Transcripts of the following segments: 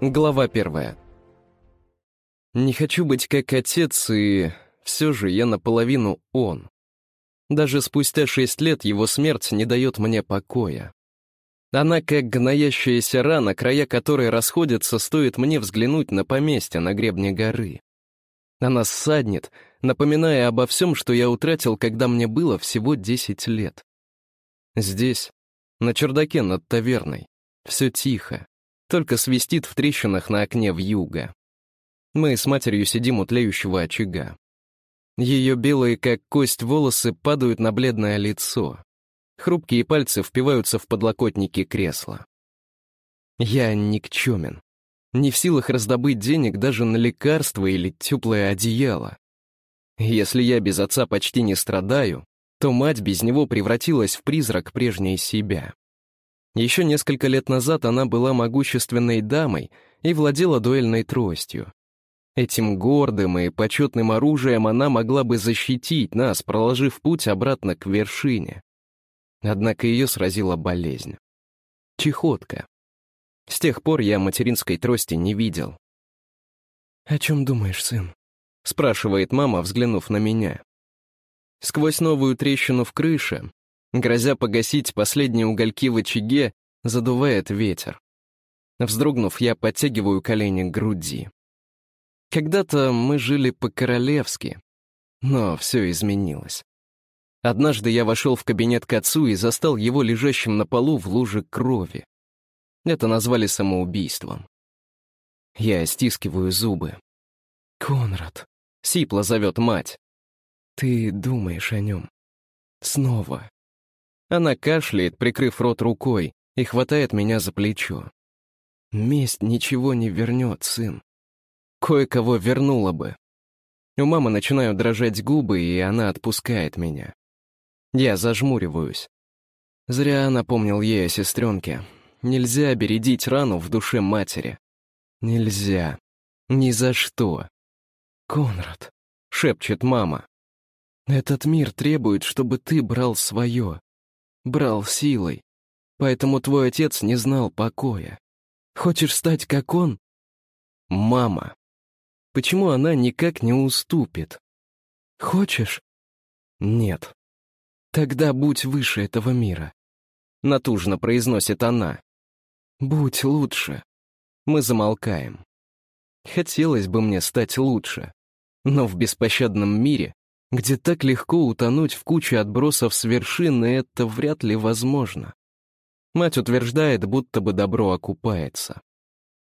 Глава первая. Не хочу быть как отец, и все же я наполовину он. Даже спустя шесть лет его смерть не дает мне покоя. Она как гноящаяся рана, края которой расходятся, стоит мне взглянуть на поместье на гребне горы. Она ссаднет, напоминая обо всем, что я утратил, когда мне было всего десять лет. Здесь, на чердаке над таверной, все тихо, только свистит в трещинах на окне в юго. Мы с матерью сидим у тлеющего очага. Ее белые, как кость, волосы падают на бледное лицо. Хрупкие пальцы впиваются в подлокотники кресла. Я никчемен. Не в силах раздобыть денег даже на лекарства или теплое одеяло. Если я без отца почти не страдаю, то мать без него превратилась в призрак прежней себя. Еще несколько лет назад она была могущественной дамой и владела дуэльной тростью. Этим гордым и почетным оружием она могла бы защитить нас, проложив путь обратно к вершине. Однако ее сразила болезнь. Чехотка. С тех пор я материнской трости не видел. «О чем думаешь, сын?» — спрашивает мама, взглянув на меня. Сквозь новую трещину в крыше Грозя погасить последние угольки в очаге, задувает ветер. Вздрогнув, я подтягиваю колени к груди. Когда-то мы жили по-королевски, но все изменилось. Однажды я вошел в кабинет к отцу и застал его лежащим на полу в луже крови. Это назвали самоубийством. Я стискиваю зубы. «Конрад», — сипло зовет мать. «Ты думаешь о нем. Снова. Она кашляет, прикрыв рот рукой, и хватает меня за плечо. Месть ничего не вернет, сын. Кое-кого вернула бы. У мамы начинают дрожать губы, и она отпускает меня. Я зажмуриваюсь. Зря напомнил ей о сестренке. Нельзя бередить рану в душе матери. Нельзя. Ни за что. «Конрад», — шепчет мама, — «этот мир требует, чтобы ты брал свое брал силой. Поэтому твой отец не знал покоя. Хочешь стать как он? Мама. Почему она никак не уступит? Хочешь? Нет. Тогда будь выше этого мира. Натужно произносит она. Будь лучше. Мы замолкаем. Хотелось бы мне стать лучше. Но в беспощадном мире где так легко утонуть в куче отбросов с вершины, это вряд ли возможно. Мать утверждает, будто бы добро окупается.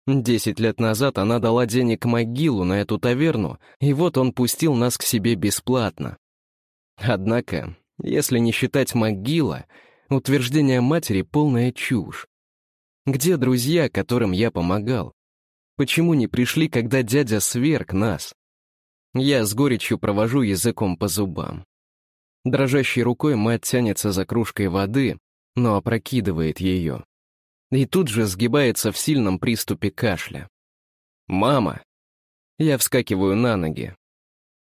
Десять лет назад она дала денег могилу на эту таверну, и вот он пустил нас к себе бесплатно. Однако, если не считать могила, утверждение матери — полная чушь. Где друзья, которым я помогал? Почему не пришли, когда дядя сверг нас? Я с горечью провожу языком по зубам. Дрожащей рукой мать тянется за кружкой воды, но опрокидывает ее. И тут же сгибается в сильном приступе кашля. «Мама!» Я вскакиваю на ноги.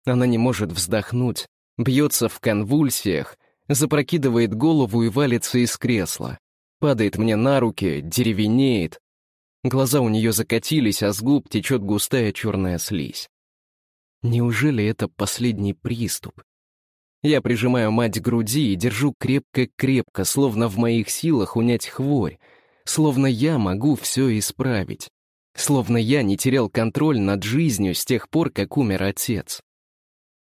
Она не может вздохнуть, бьется в конвульсиях, запрокидывает голову и валится из кресла. Падает мне на руки, деревенеет. Глаза у нее закатились, а с губ течет густая черная слизь. Неужели это последний приступ? Я прижимаю мать к груди и держу крепко-крепко, словно в моих силах унять хворь, словно я могу все исправить, словно я не терял контроль над жизнью с тех пор, как умер отец.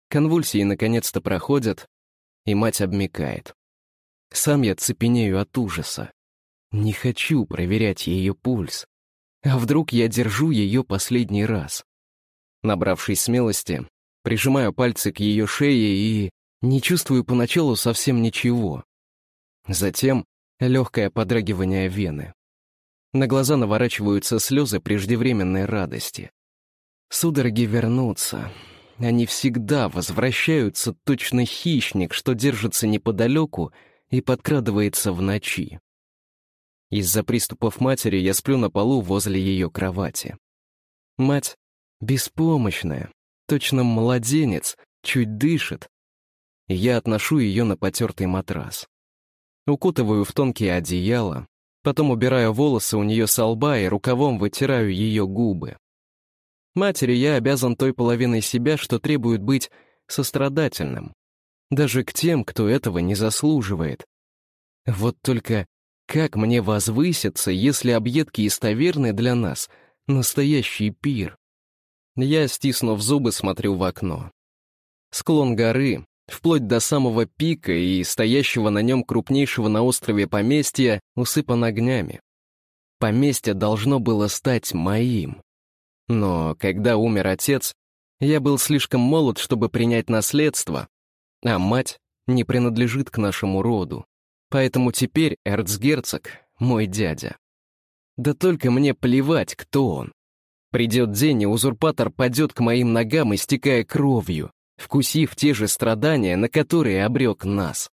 Конвульсии наконец-то проходят, и мать обмикает. Сам я цепенею от ужаса. Не хочу проверять ее пульс. А вдруг я держу ее последний раз? Набравшись смелости, прижимаю пальцы к ее шее и не чувствую поначалу совсем ничего. Затем легкое подрагивание вены. На глаза наворачиваются слезы преждевременной радости. Судороги вернутся. Они всегда возвращаются, точно хищник, что держится неподалеку и подкрадывается в ночи. Из-за приступов матери я сплю на полу возле ее кровати. Мать Беспомощная, точно младенец, чуть дышит. Я отношу ее на потертый матрас. Укутываю в тонкие одеяла, Потом убираю волосы у нее со лба и рукавом вытираю ее губы. Матери я обязан той половиной себя, что требует быть сострадательным. Даже к тем, кто этого не заслуживает. Вот только как мне возвыситься, если объедки из для нас — настоящий пир? Я, стиснув зубы, смотрю в окно. Склон горы, вплоть до самого пика и стоящего на нем крупнейшего на острове поместья, усыпан огнями. Поместье должно было стать моим. Но когда умер отец, я был слишком молод, чтобы принять наследство, а мать не принадлежит к нашему роду. Поэтому теперь эрцгерцог — мой дядя. Да только мне плевать, кто он. Придет день, и узурпатор падет к моим ногам, истекая кровью, вкусив те же страдания, на которые обрек нас.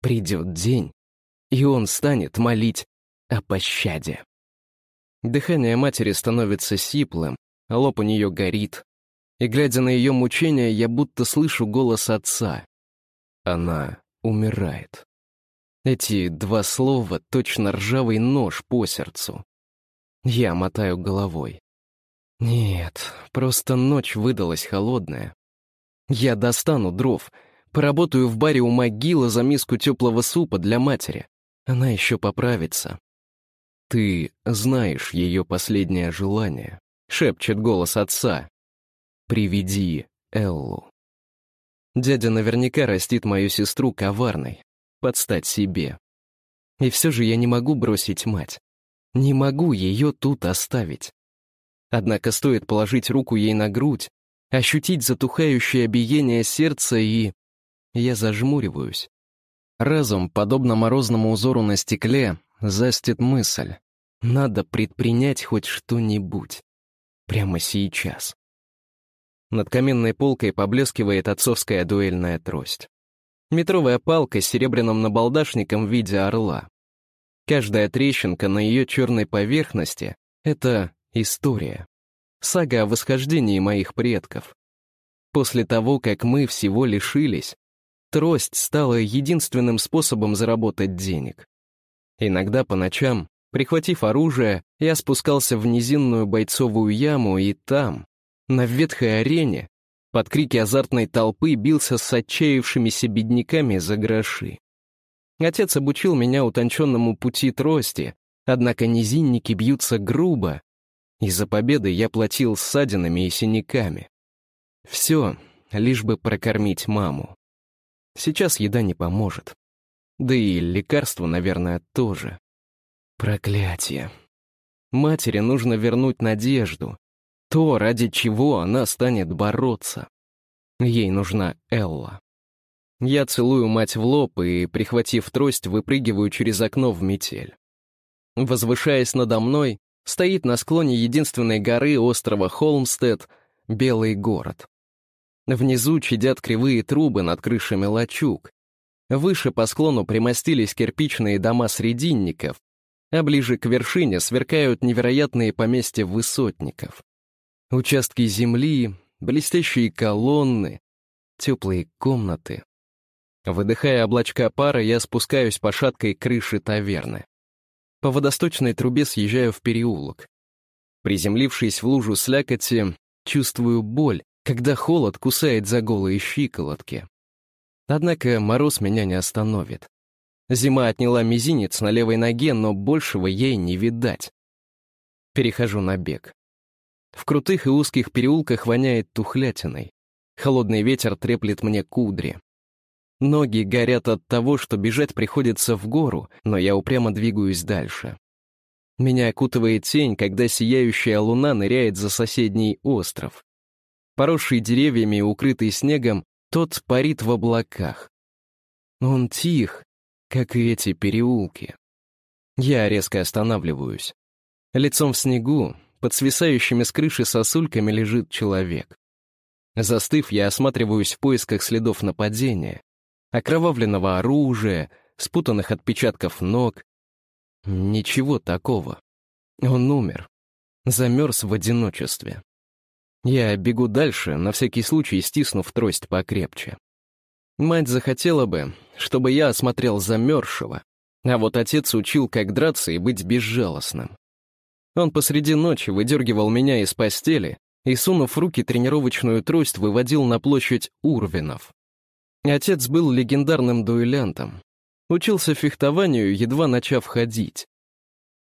Придет день, и он станет молить о пощаде. Дыхание матери становится сиплым, а лоб у нее горит. И, глядя на ее мучения, я будто слышу голос отца. Она умирает. Эти два слова — точно ржавый нож по сердцу. Я мотаю головой. Нет, просто ночь выдалась холодная. Я достану дров, поработаю в баре у могилы за миску теплого супа для матери. Она еще поправится. Ты знаешь ее последнее желание, шепчет голос отца. Приведи Эллу. Дядя наверняка растит мою сестру коварной, подстать себе. И все же я не могу бросить мать. Не могу ее тут оставить. Однако стоит положить руку ей на грудь, ощутить затухающее биение сердца и... Я зажмуриваюсь. Разум, подобно морозному узору на стекле, застит мысль. Надо предпринять хоть что-нибудь. Прямо сейчас. Над каменной полкой поблескивает отцовская дуэльная трость. Метровая палка с серебряным набалдашником в виде орла. Каждая трещинка на ее черной поверхности — это история. Сага о восхождении моих предков. После того, как мы всего лишились, трость стала единственным способом заработать денег. Иногда по ночам, прихватив оружие, я спускался в низинную бойцовую яму и там, на ветхой арене, под крики азартной толпы бился с отчаявшимися бедняками за гроши. Отец обучил меня утонченному пути трости, однако низинники бьются грубо, и за победы я платил ссадинами и синяками. Все, лишь бы прокормить маму. Сейчас еда не поможет. Да и лекарства, наверное, тоже. Проклятие. Матери нужно вернуть надежду, то, ради чего она станет бороться. Ей нужна Элла. Я целую мать в лоб и, прихватив трость, выпрыгиваю через окно в метель. Возвышаясь надо мной, стоит на склоне единственной горы острова Холмстед Белый город. Внизу чадят кривые трубы над крышами лачуг. Выше по склону примостились кирпичные дома срединников, а ближе к вершине сверкают невероятные поместья высотников. Участки земли, блестящие колонны, теплые комнаты. Выдыхая облачка пара, я спускаюсь по шаткой крыше таверны. По водосточной трубе съезжаю в переулок. Приземлившись в лужу слякоти, чувствую боль, когда холод кусает за голые щиколотки. Однако мороз меня не остановит. Зима отняла мизинец на левой ноге, но большего ей не видать. Перехожу на бег. В крутых и узких переулках воняет тухлятиной. Холодный ветер треплет мне кудри. Ноги горят от того, что бежать приходится в гору, но я упрямо двигаюсь дальше. Меня окутывает тень, когда сияющая луна ныряет за соседний остров. Поросший деревьями и укрытый снегом, тот парит в облаках. Он тих, как и эти переулки. Я резко останавливаюсь. Лицом в снегу, под свисающими с крыши сосульками лежит человек. Застыв, я осматриваюсь в поисках следов нападения, окровавленного оружия, спутанных отпечатков ног. Ничего такого. Он умер. Замерз в одиночестве. Я бегу дальше, на всякий случай стиснув трость покрепче. Мать захотела бы, чтобы я осмотрел замерзшего, А вот отец учил, как драться и быть безжалостным. Он посреди ночи выдергивал меня из постели и, сунув руки тренировочную трость, выводил на площадь Урвинов. Отец был легендарным дуэлянтом. Учился фехтованию, едва начав ходить.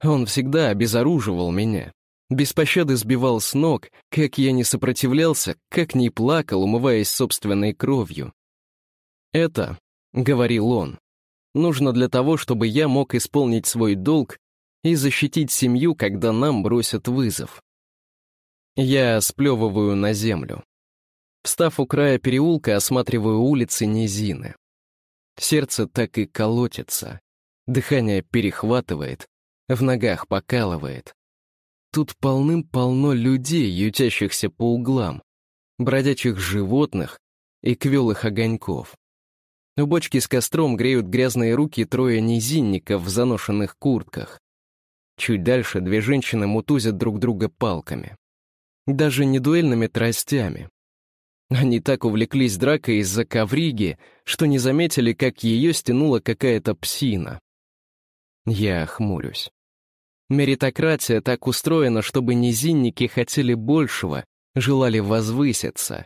Он всегда обезоруживал меня. Без пощады сбивал с ног, как я не сопротивлялся, как не плакал, умываясь собственной кровью. «Это», — говорил он, — «нужно для того, чтобы я мог исполнить свой долг и защитить семью, когда нам бросят вызов». Я сплевываю на землю. Встав у края переулка, осматриваю улицы низины. Сердце так и колотится. Дыхание перехватывает, в ногах покалывает. Тут полным-полно людей, ютящихся по углам, бродячих животных и квелых огоньков. У бочки с костром греют грязные руки трое низинников в заношенных куртках. Чуть дальше две женщины мутузят друг друга палками. Даже не дуэльными тростями, они так увлеклись дракой из-за ковриги, что не заметили, как ее стянула какая-то псина. Я хмурюсь. Меритократия так устроена, чтобы низинники хотели большего, желали возвыситься.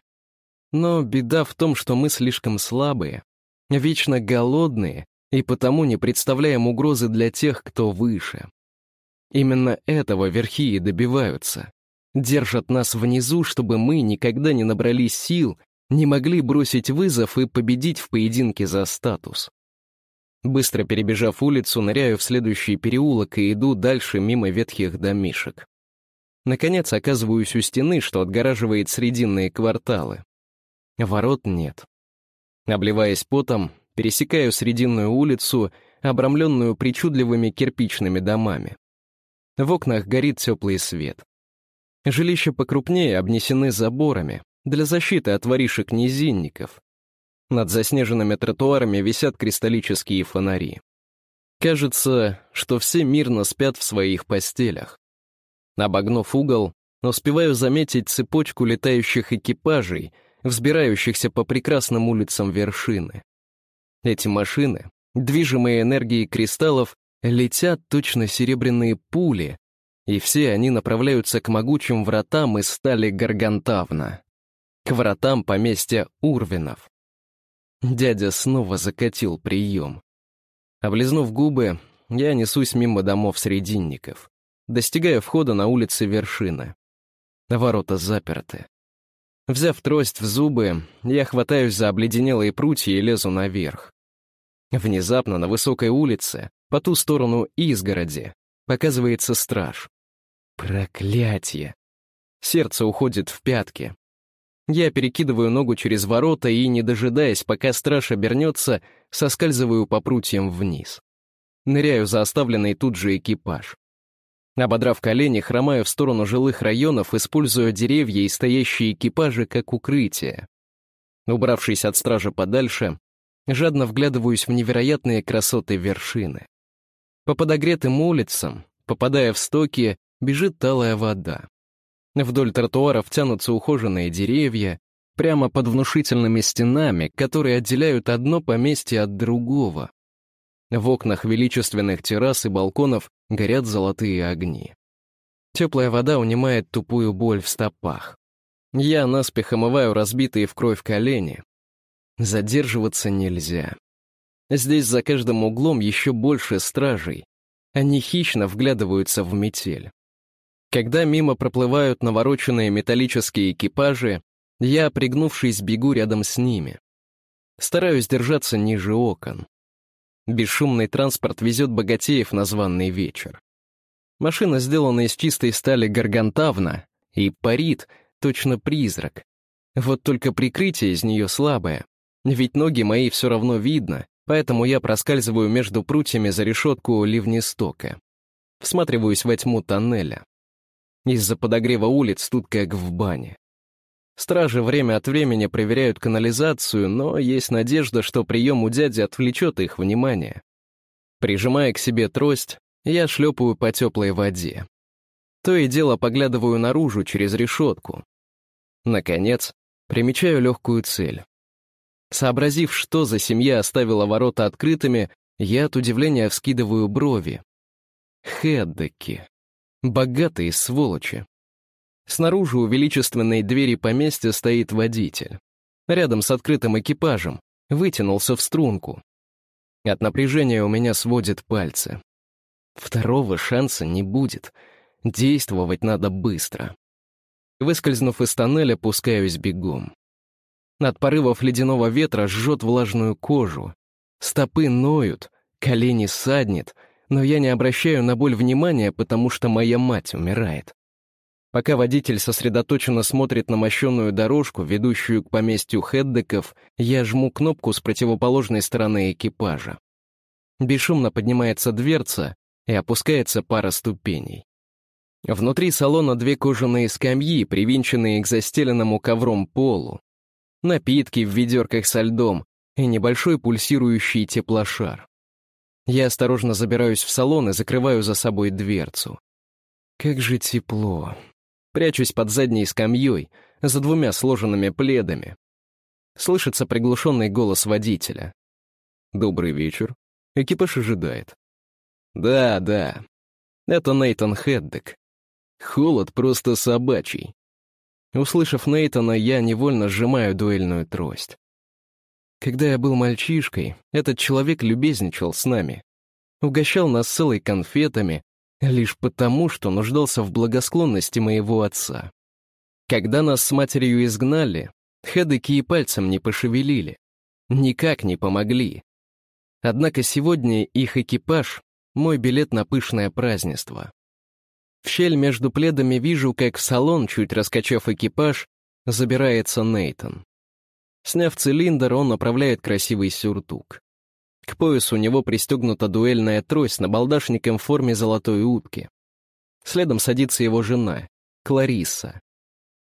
Но беда в том, что мы слишком слабые, вечно голодные и потому не представляем угрозы для тех, кто выше. Именно этого верхи и добиваются держат нас внизу, чтобы мы никогда не набрались сил, не могли бросить вызов и победить в поединке за статус. Быстро перебежав улицу, ныряю в следующий переулок и иду дальше мимо ветхих домишек. Наконец оказываюсь у стены, что отгораживает срединные кварталы. Ворот нет. Обливаясь потом, пересекаю срединную улицу, обрамленную причудливыми кирпичными домами. В окнах горит теплый свет. Жилища покрупнее обнесены заборами для защиты от воришек-низинников. Над заснеженными тротуарами висят кристаллические фонари. Кажется, что все мирно спят в своих постелях. Обогнув угол, успеваю заметить цепочку летающих экипажей, взбирающихся по прекрасным улицам вершины. Эти машины, движимые энергией кристаллов, летят точно серебряные пули, и все они направляются к могучим вратам из стали Гаргантавна, к вратам поместья Урвинов. Дядя снова закатил прием. Облизнув губы, я несусь мимо домов срединников, достигая входа на улице Вершины. Ворота заперты. Взяв трость в зубы, я хватаюсь за обледенелые прутья и лезу наверх. Внезапно на высокой улице, по ту сторону изгороди, Показывается страж. Проклятие. Сердце уходит в пятки. Я перекидываю ногу через ворота и, не дожидаясь, пока страж обернется, соскальзываю по прутьям вниз. Ныряю за оставленный тут же экипаж. Ободрав колени, хромаю в сторону жилых районов, используя деревья и стоящие экипажи как укрытие. Убравшись от стража подальше, жадно вглядываюсь в невероятные красоты вершины. По подогретым улицам, попадая в стоки, бежит талая вода. Вдоль тротуаров тянутся ухоженные деревья, прямо под внушительными стенами, которые отделяют одно поместье от другого. В окнах величественных террас и балконов горят золотые огни. Теплая вода унимает тупую боль в стопах. Я наспех омываю разбитые в кровь колени. Задерживаться нельзя. Здесь за каждым углом еще больше стражей. Они хищно вглядываются в метель. Когда мимо проплывают навороченные металлические экипажи, я, пригнувшись, бегу рядом с ними. Стараюсь держаться ниже окон. Бесшумный транспорт везет богатеев на званный вечер. Машина сделана из чистой стали гаргантавна и парит, точно призрак. Вот только прикрытие из нее слабое, ведь ноги мои все равно видно, поэтому я проскальзываю между прутьями за решетку ливнестока. Всматриваюсь во тьму тоннеля. Из-за подогрева улиц тут как в бане. Стражи время от времени проверяют канализацию, но есть надежда, что прием у дяди отвлечет их внимание. Прижимая к себе трость, я шлепаю по теплой воде. То и дело поглядываю наружу через решетку. Наконец, примечаю легкую цель. Сообразив, что за семья оставила ворота открытыми, Я от удивления вскидываю брови. Хеддеки. Богатые сволочи. Снаружи у величественной двери поместья стоит водитель. Рядом с открытым экипажем вытянулся в струнку. От напряжения у меня сводит пальцы. Второго шанса не будет. Действовать надо быстро. Выскользнув из тоннеля, пускаюсь бегом. От порывов ледяного ветра жжет влажную кожу. Стопы ноют, колени саднет, но я не обращаю на боль внимания, потому что моя мать умирает. Пока водитель сосредоточенно смотрит на мощенную дорожку, ведущую к поместью Хеддеков, я жму кнопку с противоположной стороны экипажа. Бесшумно поднимается дверца и опускается пара ступеней. Внутри салона две кожаные скамьи, привинченные к застеленному ковром полу, напитки в ведерках со льдом и небольшой пульсирующий теплошар. Я осторожно забираюсь в салон и закрываю за собой дверцу. Как же тепло. Прячусь под задней скамьей, за двумя сложенными пледами. Слышится приглушенный голос водителя. «Добрый вечер. Экипаж ожидает». «Да, да. Это Нейтан Хеддек. Холод просто собачий». Услышав Нейтана, я невольно сжимаю дуэльную трость. Когда я был мальчишкой, этот человек любезничал с нами. Угощал нас целой конфетами, лишь потому, что нуждался в благосклонности моего отца. Когда нас с матерью изгнали, Хедеки и пальцем не пошевелили, никак не помогли. Однако сегодня их экипаж — мой билет на пышное празднество. В щель между пледами вижу, как в салон, чуть раскачав экипаж, забирается Нейтон. Сняв цилиндр, он направляет красивый сюртук. К поясу у него пристегнута дуэльная трость на балдашником в форме золотой утки. Следом садится его жена, Клариса.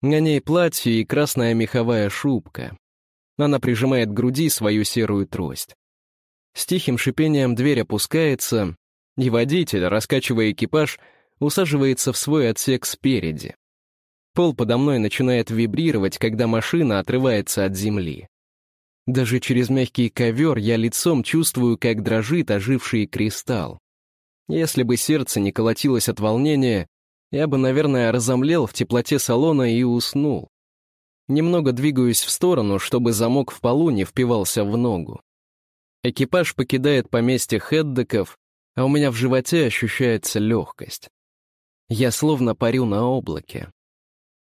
На ней платье и красная меховая шубка. Она прижимает к груди свою серую трость. С тихим шипением дверь опускается, и водитель, раскачивая экипаж, усаживается в свой отсек спереди. Пол подо мной начинает вибрировать, когда машина отрывается от земли. Даже через мягкий ковер я лицом чувствую, как дрожит оживший кристалл. Если бы сердце не колотилось от волнения, я бы, наверное, разомлел в теплоте салона и уснул. Немного двигаюсь в сторону, чтобы замок в полу не впивался в ногу. Экипаж покидает поместье Хеддеков, а у меня в животе ощущается легкость. Я словно парю на облаке.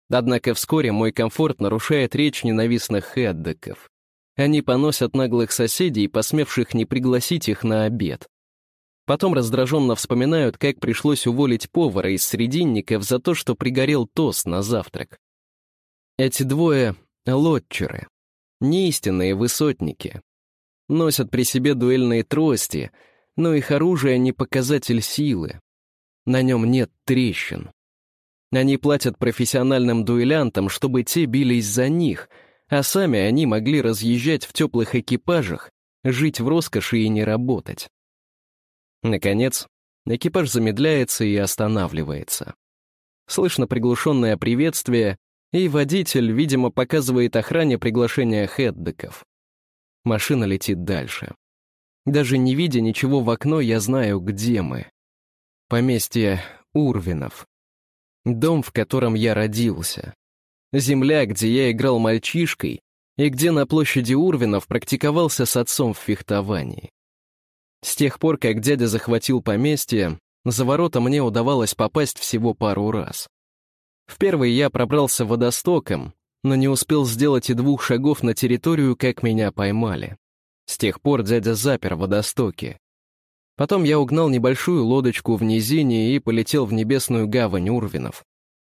Однако вскоре мой комфорт нарушает речь ненавистных Хеддеков. Они поносят наглых соседей, посмевших не пригласить их на обед. Потом раздраженно вспоминают, как пришлось уволить повара из срединников за то, что пригорел тост на завтрак. Эти двое — лотчеры, неистинные высотники. Носят при себе дуэльные трости, но их оружие — не показатель силы. На нем нет трещин. Они платят профессиональным дуэлянтам, чтобы те бились за них — а сами они могли разъезжать в теплых экипажах, жить в роскоши и не работать. Наконец, экипаж замедляется и останавливается. Слышно приглушенное приветствие, и водитель, видимо, показывает охране приглашение хеддеков. Машина летит дальше. Даже не видя ничего в окно, я знаю, где мы. Поместье Урвинов. Дом, в котором я родился. Земля, где я играл мальчишкой, и где на площади Урвинов практиковался с отцом в фехтовании. С тех пор, как дядя захватил поместье, за ворота мне удавалось попасть всего пару раз. В первый я пробрался водостоком, но не успел сделать и двух шагов на территорию, как меня поймали. С тех пор дядя запер водостоки. Потом я угнал небольшую лодочку в низине и полетел в небесную гавань Урвинов.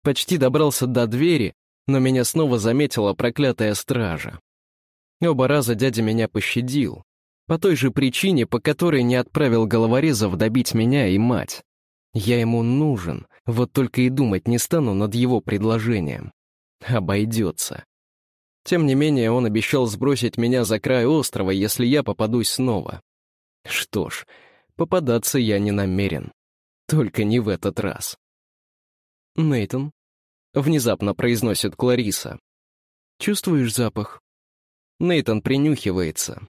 Почти добрался до двери, но меня снова заметила проклятая стража. Оба раза дядя меня пощадил, по той же причине, по которой не отправил головорезов добить меня и мать. Я ему нужен, вот только и думать не стану над его предложением. Обойдется. Тем не менее, он обещал сбросить меня за край острова, если я попадусь снова. Что ж, попадаться я не намерен. Только не в этот раз. Нейтон, Внезапно произносит Клариса. «Чувствуешь запах?» Нейтон принюхивается.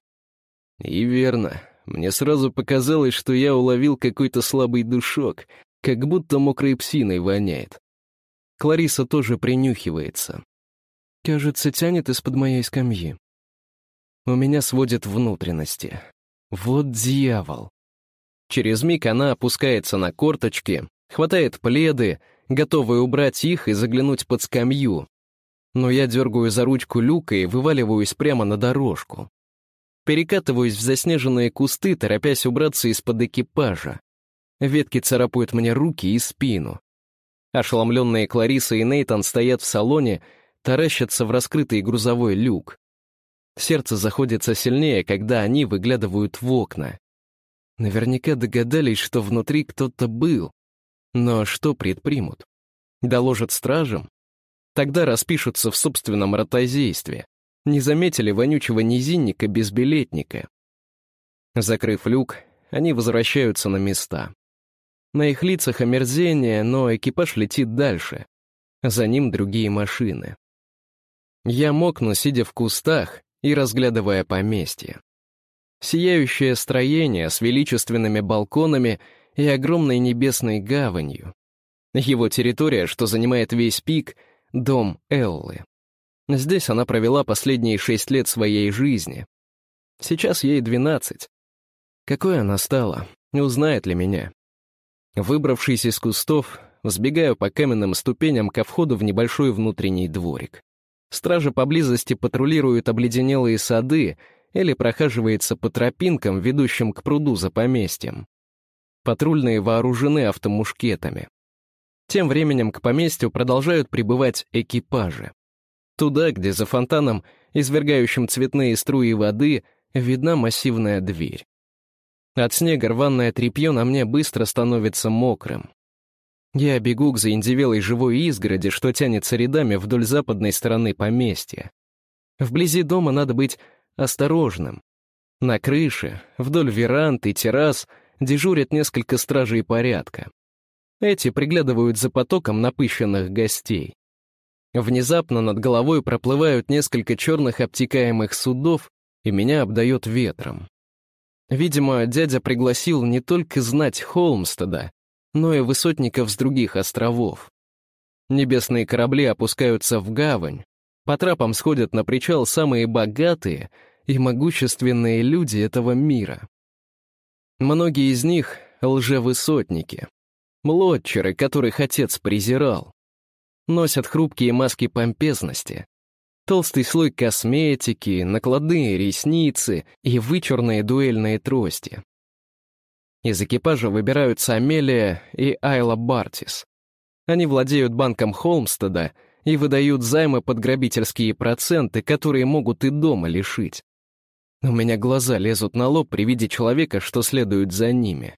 И верно, Мне сразу показалось, что я уловил какой-то слабый душок, как будто мокрой псиной воняет. Клариса тоже принюхивается. Кажется, тянет из-под моей скамьи. У меня сводит внутренности. Вот дьявол. Через миг она опускается на корточки, хватает пледы, готовая убрать их и заглянуть под скамью. Но я дергаю за ручку люка и вываливаюсь прямо на дорожку. Перекатываюсь в заснеженные кусты, торопясь убраться из-под экипажа. Ветки царапают мне руки и спину. Ошеломленные Клариса и Нейтан стоят в салоне, таращатся в раскрытый грузовой люк. Сердце заходится сильнее, когда они выглядывают в окна. Наверняка догадались, что внутри кто-то был. Но что предпримут? Доложат стражам? Тогда распишутся в собственном ротозействе. Не заметили вонючего низинника без билетника. Закрыв люк, они возвращаются на места. На их лицах омерзение, но экипаж летит дальше. За ним другие машины. Я мокну, сидя в кустах и разглядывая поместье. Сияющее строение с величественными балконами и огромной небесной гаванью. Его территория, что занимает весь пик, — дом Эллы. Здесь она провела последние шесть лет своей жизни. Сейчас ей двенадцать. Какой она стала, узнает ли меня? Выбравшись из кустов, сбегаю по каменным ступеням ко входу в небольшой внутренний дворик. Стражи поблизости патрулируют обледенелые сады или прохаживается по тропинкам, ведущим к пруду за поместьем. Патрульные вооружены автомушкетами. Тем временем к поместью продолжают прибывать экипажи. Туда, где за фонтаном, извергающим цветные струи воды, видна массивная дверь. От снега рваное тряпье на мне быстро становится мокрым. Я бегу к заиндевелой живой изгороди, что тянется рядами вдоль западной стороны поместья. Вблизи дома надо быть осторожным. На крыше, вдоль веранд и террас дежурят несколько стражей порядка. Эти приглядывают за потоком напыщенных гостей. Внезапно над головой проплывают несколько черных обтекаемых судов, и меня обдает ветром. Видимо, дядя пригласил не только знать Холмстеда, но и высотников с других островов. Небесные корабли опускаются в гавань, по трапам сходят на причал самые богатые и могущественные люди этого мира. Многие из них — лжевысотники, млотчеры, которых отец презирал. Носят хрупкие маски помпезности, толстый слой косметики, накладные ресницы и вычурные дуэльные трости. Из экипажа выбираются Амелия и Айла Бартис. Они владеют банком Холмстеда и выдают займы под грабительские проценты, которые могут и дома лишить. У меня глаза лезут на лоб при виде человека, что следует за ними.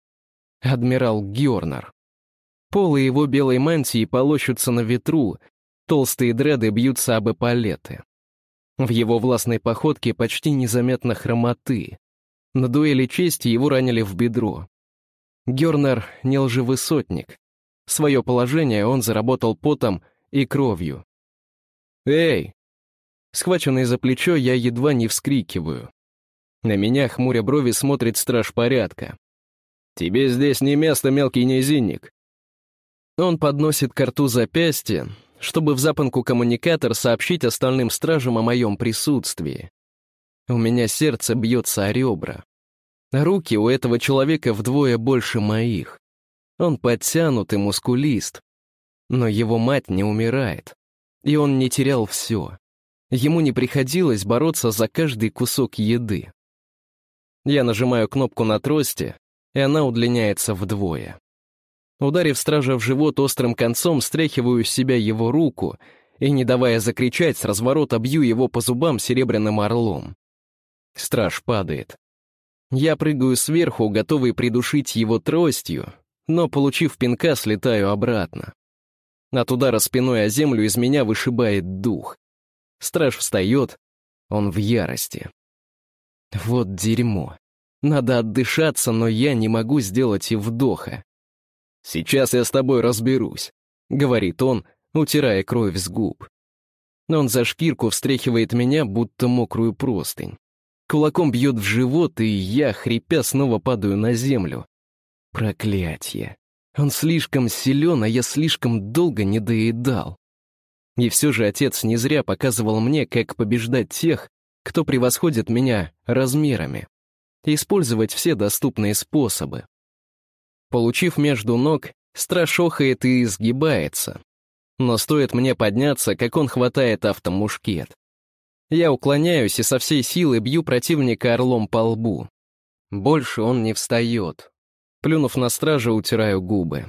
Адмирал Георнер. Полы его белой мантии полощутся на ветру, толстые дреды бьются об эполеты. В его властной походке почти незаметно хромоты. На дуэли чести его ранили в бедро. Гернер не лжевысотник. Свое положение он заработал потом и кровью. «Эй!» Схваченный за плечо, я едва не вскрикиваю. На меня, хмуря брови, смотрит страж порядка. «Тебе здесь не место, мелкий низинник!» Он подносит к рту запястье, чтобы в запонку коммуникатор сообщить остальным стражам о моем присутствии. У меня сердце бьется о ребра. Руки у этого человека вдвое больше моих. Он подтянут и мускулист. Но его мать не умирает. И он не терял все. Ему не приходилось бороться за каждый кусок еды. Я нажимаю кнопку на трости, и она удлиняется вдвое. Ударив стража в живот острым концом, стряхиваю с себя его руку и, не давая закричать, с разворота бью его по зубам серебряным орлом. Страж падает. Я прыгаю сверху, готовый придушить его тростью, но, получив пинка, слетаю обратно. От удара спиной о землю из меня вышибает дух. Страж встает, он в ярости. Вот дерьмо. Надо отдышаться, но я не могу сделать и вдоха. «Сейчас я с тобой разберусь», — говорит он, утирая кровь с губ. Он за шкирку встряхивает меня, будто мокрую простынь. Кулаком бьет в живот, и я, хрипя, снова падаю на землю. Проклятье. Он слишком силен, а я слишком долго не доедал. И все же отец не зря показывал мне, как побеждать тех, кто превосходит меня размерами. Использовать все доступные способы. Получив между ног, страж охает и изгибается. Но стоит мне подняться, как он хватает автомушкет. Я уклоняюсь и со всей силы бью противника орлом по лбу. Больше он не встает. Плюнув на стража, утираю губы.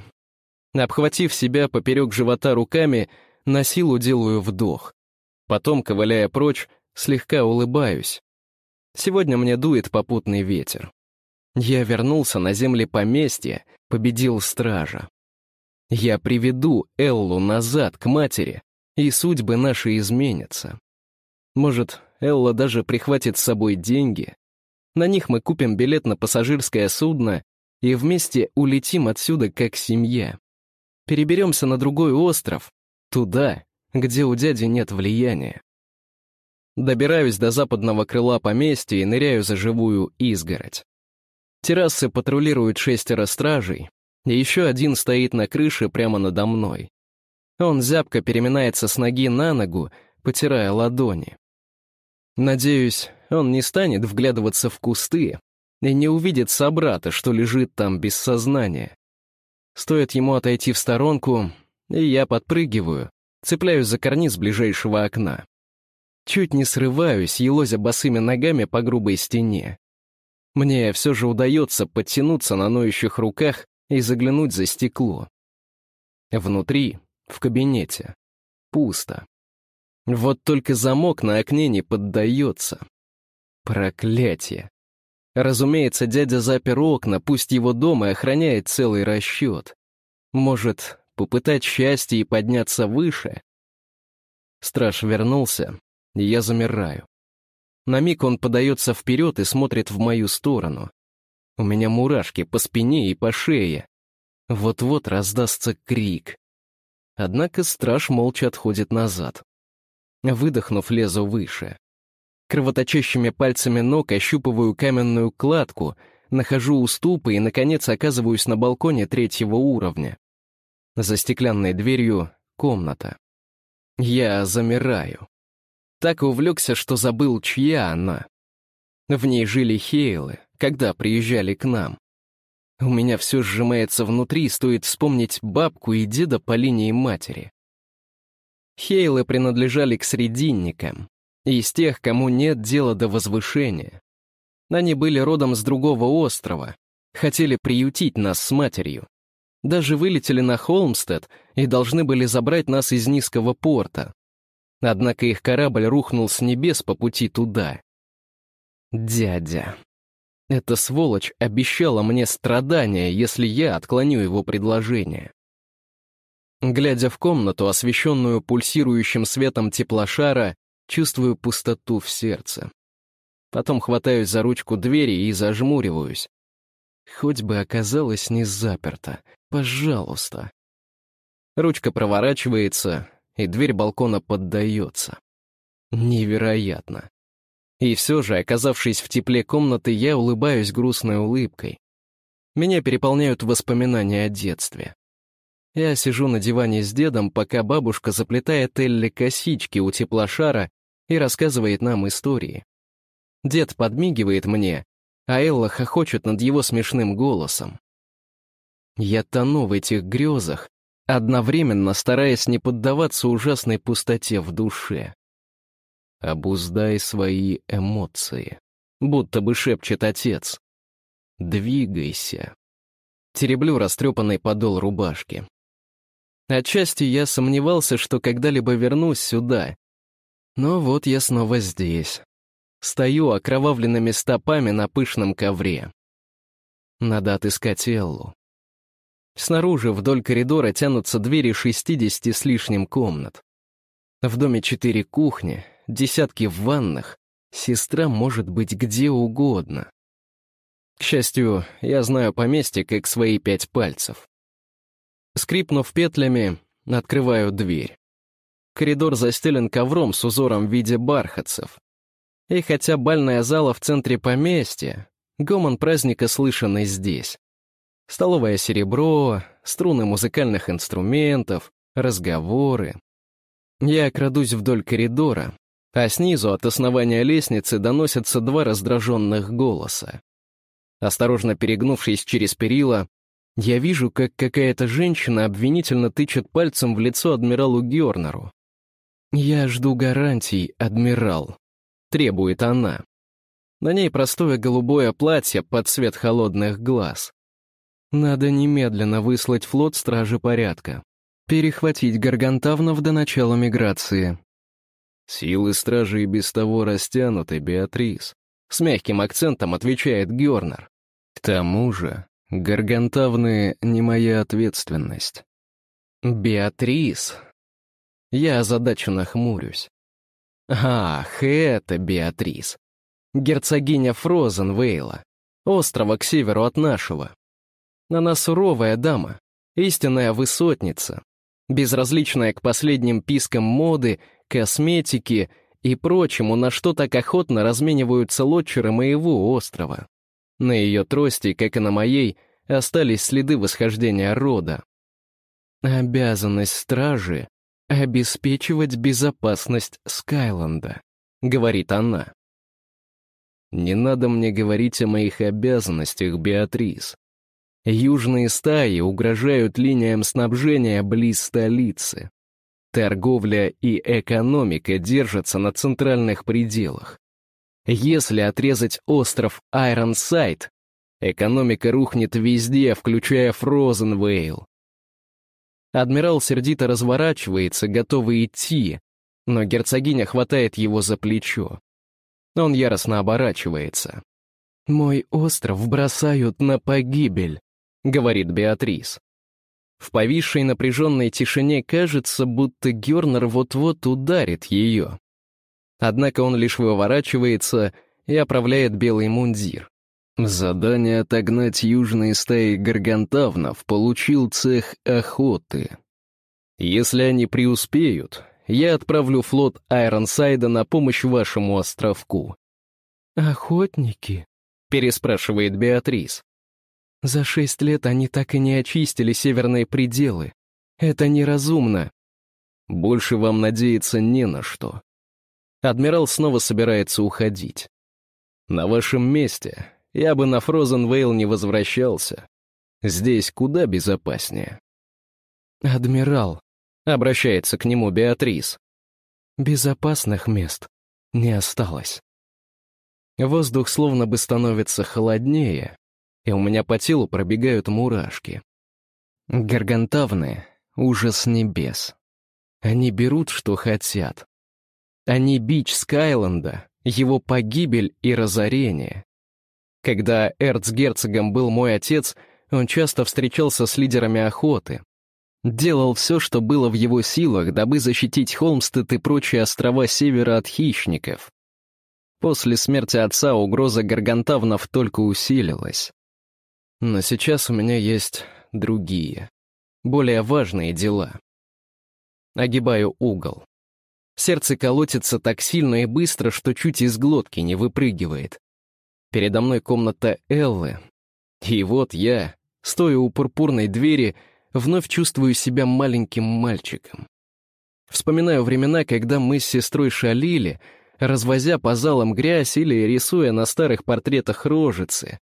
Обхватив себя поперек живота руками, на силу делаю вдох. Потом, ковыляя прочь, слегка улыбаюсь. Сегодня мне дует попутный ветер. Я вернулся на земли поместья, победил стража. Я приведу Эллу назад к матери, и судьбы наши изменятся. Может, Элла даже прихватит с собой деньги. На них мы купим билет на пассажирское судно и вместе улетим отсюда как семья. Переберемся на другой остров, туда, где у дяди нет влияния. Добираюсь до западного крыла поместья и ныряю за живую изгородь. Террасы патрулируют шестеро стражей, и еще один стоит на крыше прямо надо мной. Он зябко переминается с ноги на ногу, потирая ладони. Надеюсь, он не станет вглядываться в кусты и не увидит собрата, что лежит там без сознания. Стоит ему отойти в сторонку, и я подпрыгиваю, цепляюсь за карниз ближайшего окна. Чуть не срываюсь, елозя босыми ногами по грубой стене. Мне все же удается подтянуться на ноющих руках и заглянуть за стекло. Внутри, в кабинете, пусто. Вот только замок на окне не поддается. Проклятие. Разумеется, дядя запер окна, пусть его дом и охраняет целый расчет. Может, попытать счастье и подняться выше? Страж вернулся, я замираю. На миг он подается вперед и смотрит в мою сторону. У меня мурашки по спине и по шее. Вот-вот раздастся крик. Однако страж молча отходит назад. Выдохнув, лезу выше. Кровоточащими пальцами ног ощупываю каменную кладку, нахожу уступы и, наконец, оказываюсь на балконе третьего уровня. За стеклянной дверью — комната. Я замираю. Так увлекся, что забыл, чья она. В ней жили Хейлы, когда приезжали к нам. У меня все сжимается внутри, стоит вспомнить бабку и деда по линии матери. Хейлы принадлежали к срединникам, из тех, кому нет дела до возвышения. Они были родом с другого острова, хотели приютить нас с матерью. Даже вылетели на Холмстед и должны были забрать нас из низкого порта. Однако их корабль рухнул с небес по пути туда. Дядя. Эта сволочь обещала мне страдания, если я отклоню его предложение. Глядя в комнату, освещенную пульсирующим светом теплошара, чувствую пустоту в сердце. Потом хватаюсь за ручку двери и зажмуриваюсь. Хоть бы оказалось не заперто. Пожалуйста. Ручка проворачивается, и дверь балкона поддается. Невероятно. И все же, оказавшись в тепле комнаты, я улыбаюсь грустной улыбкой. Меня переполняют воспоминания о детстве. Я сижу на диване с дедом, пока бабушка заплетает Элли косички у теплошара и рассказывает нам истории. Дед подмигивает мне, а Элла хохочет над его смешным голосом. Я тону в этих грезах, одновременно стараясь не поддаваться ужасной пустоте в душе. «Обуздай свои эмоции», будто бы шепчет отец. «Двигайся». Тереблю растрепанный подол рубашки. Отчасти я сомневался, что когда-либо вернусь сюда. Но вот я снова здесь. Стою окровавленными стопами на пышном ковре. Надо отыскать Эллу. Снаружи вдоль коридора тянутся двери 60 с лишним комнат. В доме четыре кухни, десятки ванных. Сестра может быть где угодно. К счастью, я знаю поместье как свои пять пальцев. Скрипнув петлями, открываю дверь. Коридор застелен ковром с узором в виде бархатцев. И хотя бальная зала в центре поместья, гомон праздника слышен и здесь. Столовое серебро, струны музыкальных инструментов, разговоры. Я крадусь вдоль коридора, а снизу от основания лестницы доносятся два раздраженных голоса. Осторожно перегнувшись через перила, я вижу, как какая-то женщина обвинительно тычет пальцем в лицо адмиралу Георнеру. «Я жду гарантий, адмирал», — требует она. На ней простое голубое платье под цвет холодных глаз. Надо немедленно выслать флот стражи порядка. Перехватить Гаргантавнов до начала миграции. Силы стражи и без того растянуты, Беатрис. С мягким акцентом отвечает Георнер. К тому же, Гаргантавны — не моя ответственность. Беатрис. Я озадаченно хмурюсь. Ах, это Беатрис. Герцогиня Фрозенвейла, острова к северу от нашего. Она суровая дама, истинная высотница, безразличная к последним пискам моды, косметики и прочему, на что так охотно размениваются лодчеры моего острова. На ее трости, как и на моей, остались следы восхождения рода. «Обязанность стражи — обеспечивать безопасность Скайланда», — говорит она. «Не надо мне говорить о моих обязанностях, Беатрис. Южные стаи угрожают линиям снабжения близ столицы. Торговля и экономика держатся на центральных пределах. Если отрезать остров Айронсайд, экономика рухнет везде, включая Фрозенвейл. Адмирал сердито разворачивается, готовый идти, но герцогиня хватает его за плечо. Он яростно оборачивается. «Мой остров бросают на погибель», — говорит Беатрис. В повисшей напряженной тишине кажется, будто Гернер вот-вот ударит ее. Однако он лишь выворачивается и оправляет белый мундир. Задание отогнать южные стаи гаргантавнов получил цех охоты. Если они преуспеют, я отправлю флот Айронсайда на помощь вашему островку. «Охотники?» — переспрашивает Беатрис. «За шесть лет они так и не очистили северные пределы. Это неразумно». «Больше вам надеяться не на что», Адмирал снова собирается уходить. На вашем месте я бы на Фрозенвейл не возвращался. Здесь куда безопаснее. Адмирал, обращается к нему Беатрис. Безопасных мест не осталось. Воздух словно бы становится холоднее, и у меня по телу пробегают мурашки. Гаргантавны — ужас небес. Они берут, что хотят, они бич Скайленда, его погибель и разорение. Когда эрцгерцогом был мой отец, он часто встречался с лидерами охоты. Делал все, что было в его силах, дабы защитить Холмстед и прочие острова севера от хищников. После смерти отца угроза гаргантавнов только усилилась. Но сейчас у меня есть другие, более важные дела. Огибаю угол. Сердце колотится так сильно и быстро, что чуть из глотки не выпрыгивает. Передо мной комната Эллы. И вот я, стоя у пурпурной двери, вновь чувствую себя маленьким мальчиком. Вспоминаю времена, когда мы с сестрой шалили, развозя по залам грязь или рисуя на старых портретах рожицы.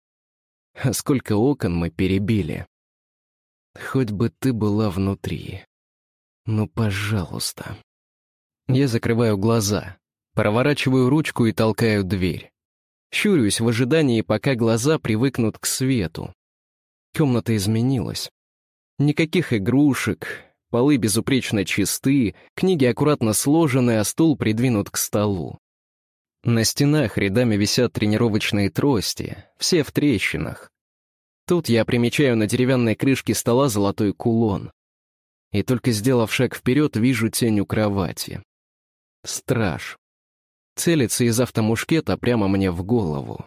А сколько окон мы перебили. Хоть бы ты была внутри. Ну, пожалуйста. Я закрываю глаза, проворачиваю ручку и толкаю дверь. Щурюсь в ожидании, пока глаза привыкнут к свету. Комната изменилась. Никаких игрушек, полы безупречно чисты, книги аккуратно сложены, а стул придвинут к столу. На стенах рядами висят тренировочные трости, все в трещинах. Тут я примечаю на деревянной крышке стола золотой кулон. И только сделав шаг вперед, вижу тень у кровати. Страж. Целится из автомушкета прямо мне в голову.